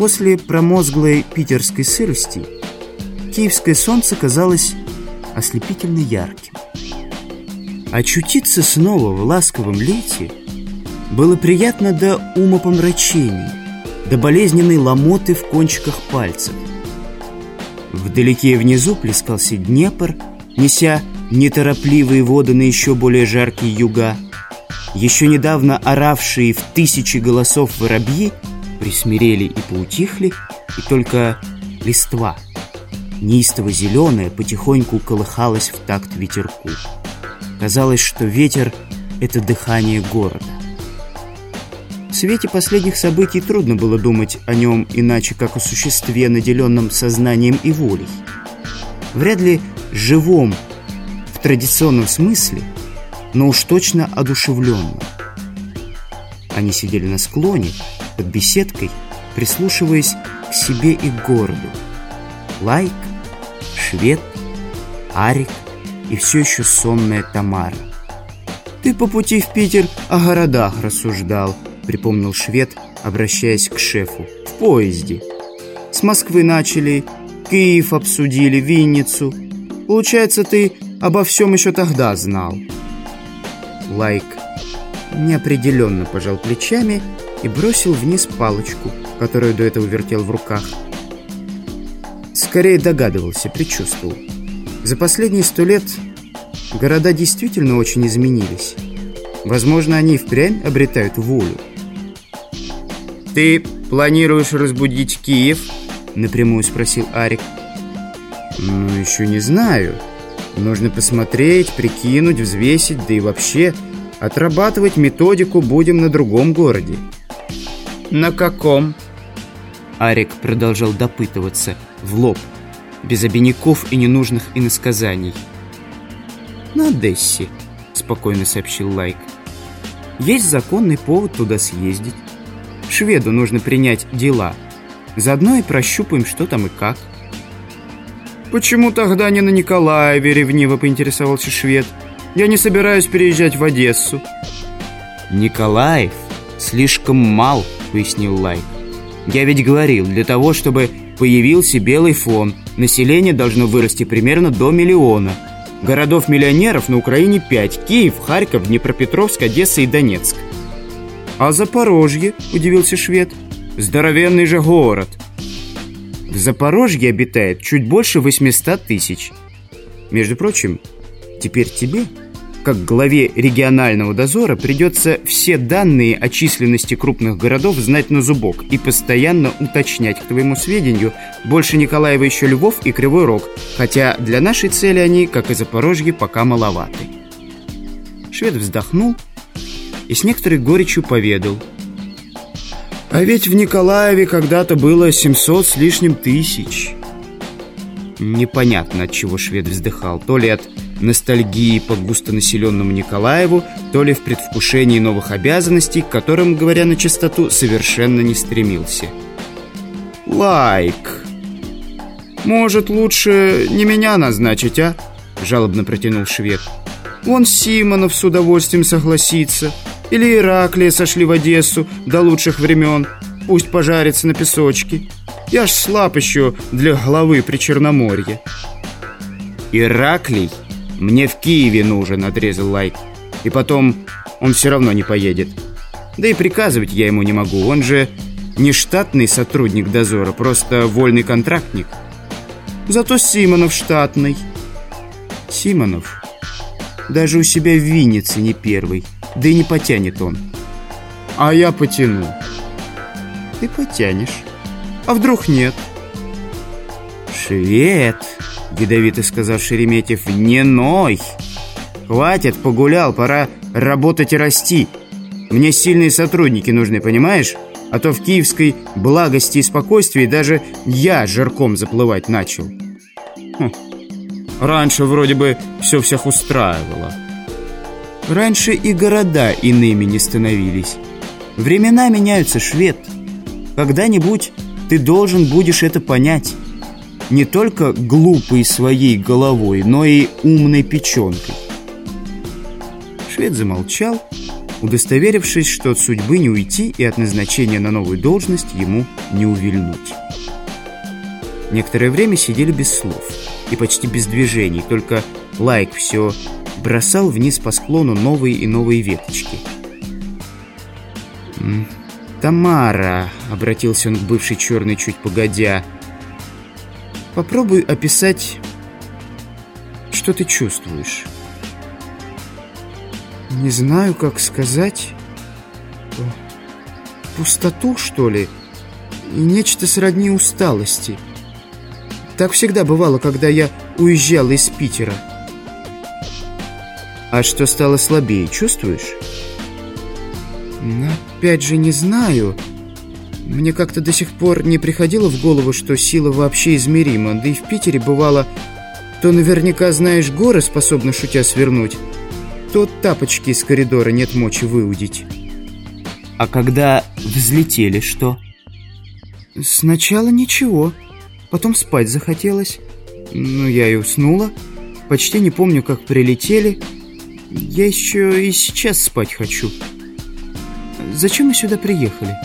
После промозглой питерской сырости киевское солнце казалось ослепительно ярким. Очутиться снова в ласковом лете было приятно до умопомрачения, до болезненной ломоты в кончиках пальцев. Вдалеке внизу плескался Днепр, неся неторопливые воды на еще более жаркие юга. Еще недавно оравшие в тысячи голосов воробьи присмирели и поутихли, и только листва, неистово зеленая, потихоньку колыхалась в такт ветерку. Казалось, что ветер — это дыхание города. В свете последних событий трудно было думать о нем иначе, как о существе, наделенном сознанием и волей. Вряд ли живом в традиционном смысле, но уж точно одушевленном. Они сидели на склоне, под беседкой, прислушиваясь к себе и к городу. Лайк, швед, Арик и все еще сонная Тамара. «Ты по пути в Питер о городах рассуждал», — припомнил швед, обращаясь к шефу. «В поезде. С Москвы начали, Киев обсудили, Винницу. Получается, ты обо всем еще тогда знал». Лайк неопределенно пожал плечами и бросил вниз палочку, которую до этого вертел в руках. Скорее догадывался, предчувствовал. За последние сто лет города действительно очень изменились. Возможно, они впрямь обретают волю. «Ты планируешь разбудить Киев?» Напрямую спросил Арик. «Ну, еще не знаю. Нужно посмотреть, прикинуть, взвесить, да и вообще отрабатывать методику будем на другом городе». «На каком?» Арик продолжал допытываться в лоб, без обиняков и ненужных иносказаний. «На Одессе», — спокойно сообщил Лайк. «Есть законный повод туда съездить. Шведу нужно принять дела. Заодно и прощупаем, что там и как». «Почему тогда не на Николаеве?» — ревниво поинтересовался швед. «Я не собираюсь переезжать в Одессу». «Николаев слишком мал», — пояснил Лайк. «Я ведь говорил, для того, чтобы появился белый фон, население должно вырасти примерно до миллиона. Городов-миллионеров на Украине пять: Киев, Харьков, Днепропетровск, Одесса и Донецк. «А Запорожье?» – удивился швед. «Здоровенный же город!» В Запорожье обитает чуть больше 800 тысяч. Между прочим, теперь тебе как главе регионального дозора придется все данные о численности крупных городов знать на зубок и постоянно уточнять, к твоему сведению, больше Николаева еще Львов и Кривой Рог, хотя для нашей цели они, как и Запорожье, пока маловаты. Швед вздохнул и с некоторой горечью поведал. А ведь в Николаеве когда-то было 700 с лишним тысяч. Непонятно, от чего швед вздыхал. То ли от ностальгии по густонаселенному Николаеву, то ли в предвкушении новых обязанностей, к которым, говоря на чистоту, совершенно не стремился. «Лайк! Может, лучше не меня назначить, а?» – жалобно протянул швед. «Вон Симонов с удовольствием согласится. Или Ираклия сошли в Одессу до лучших времен. Пусть пожарится на песочке. Я ж слаб еще для главы при Черноморье». «Ираклий «Мне в Киеве нужен», — отрезал Лайк. «И потом, он все равно не поедет. Да и приказывать я ему не могу. Он же не штатный сотрудник дозора, просто вольный контрактник. Зато Симонов штатный». «Симонов даже у себя в Виннице не первый, да и не потянет он. А я потяну». «Ты потянешь. А вдруг нет?» «Швед!» — ядовито сказал Шереметьев. «Не ной! Хватит, погулял, пора работать и расти. Мне сильные сотрудники нужны, понимаешь? А то в киевской благости и спокойствии даже я жирком заплывать начал». Хм. Раньше вроде бы все всех устраивало. Раньше и города иными не становились. Времена меняются, швед. Когда-нибудь ты должен будешь это понять не только глупой своей головой, но и умной печенкой. Швед замолчал удостоверившись, что от судьбы не уйти и от назначения на новую должность ему не увильнуть. Некоторое время сидели без слов и почти без движений, только Лайк все бросал вниз по склону новые и новые веточки. «Тамара», — обратился он к бывшей черной чуть погодя, — «попробуй описать, что ты чувствуешь». «Не знаю, как сказать. Пустоту, что ли? И нечто сродни усталости. Так всегда бывало, когда я уезжала из Питера». А что стало слабее, чувствуешь? Опять же, не знаю. Мне как-то до сих пор не приходило в голову, что сила вообще измерима. Да и в Питере бывало, то наверняка, знаешь, горы способны шутя свернуть, то тапочки из коридора нет мочи выудить. А когда взлетели, что? Сначала ничего, потом спать захотелось. Ну, я и уснула. Почти не помню, как прилетели. Я еще и сейчас спать хочу. Зачем мы сюда приехали?»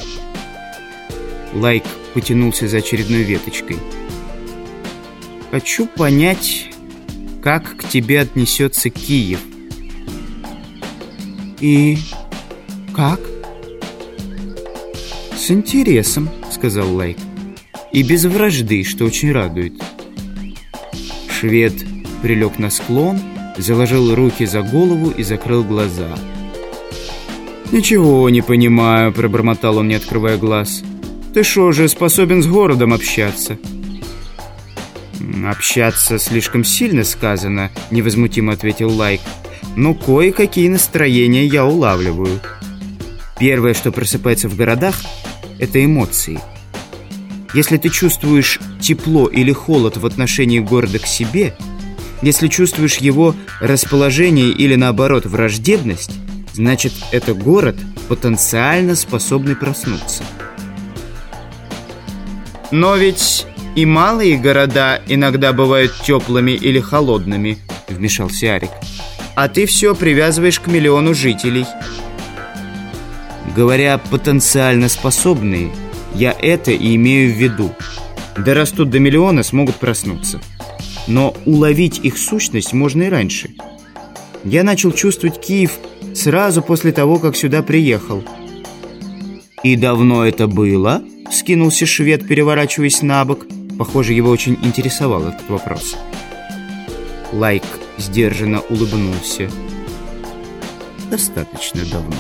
Лайк потянулся за очередной веточкой. «Хочу понять, как к тебе отнесется Киев». «И как?» «С интересом», — сказал Лайк. «И без вражды, что очень радует». Швед прилег на склон заложил руки за голову и закрыл глаза. «Ничего не понимаю», — пробормотал он, не открывая глаз. «Ты что же, способен с городом общаться?» «Общаться слишком сильно сказано», — невозмутимо ответил Лайк. «Но кое-какие настроения я улавливаю. Первое, что просыпается в городах, — это эмоции. Если ты чувствуешь тепло или холод в отношении города к себе — если чувствуешь его расположение или наоборот враждебность, значит это город, потенциально способный проснуться. Но ведь и малые города иногда бывают теплыми или холодными, вмешался Арик. А ты все привязываешь к миллиону жителей. Говоря потенциально способные, я это и имею в виду. Дорастут до миллиона, смогут проснуться но уловить их сущность можно и раньше. Я начал чувствовать Киев сразу после того, как сюда приехал. «И давно это было?» — скинулся швед, переворачиваясь на бок. Похоже, его очень интересовал этот вопрос. Лайк сдержанно улыбнулся. «Достаточно давно».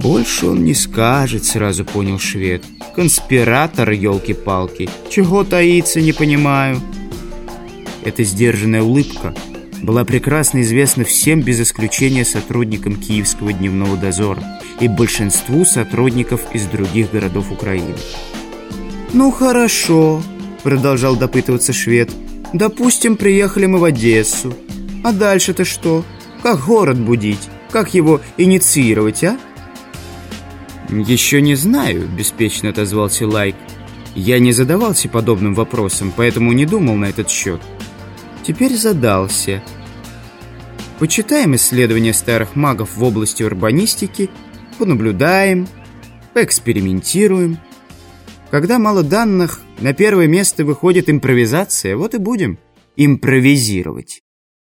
«Больше он не скажет», — сразу понял швед. Конспиратор, елки-палки. Чего таится, не понимаю. Эта сдержанная улыбка была прекрасно известна всем без исключения сотрудникам Киевского дневного дозора и большинству сотрудников из других городов Украины. «Ну хорошо», — продолжал допытываться швед. «Допустим, приехали мы в Одессу. А дальше-то что? Как город будить? Как его инициировать, а?» «Еще не знаю», — беспечно отозвался Лайк. «Я не задавался подобным вопросом, поэтому не думал на этот счет. Теперь задался. Почитаем исследования старых магов в области урбанистики, понаблюдаем, поэкспериментируем. Когда мало данных, на первое место выходит импровизация, вот и будем импровизировать».